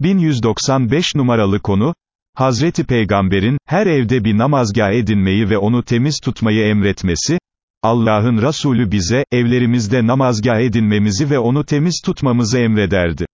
1195 numaralı konu, Hazreti Peygamber'in, her evde bir namazgah edinmeyi ve onu temiz tutmayı emretmesi, Allah'ın Resulü bize, evlerimizde namazgah edinmemizi ve onu temiz tutmamızı emrederdi.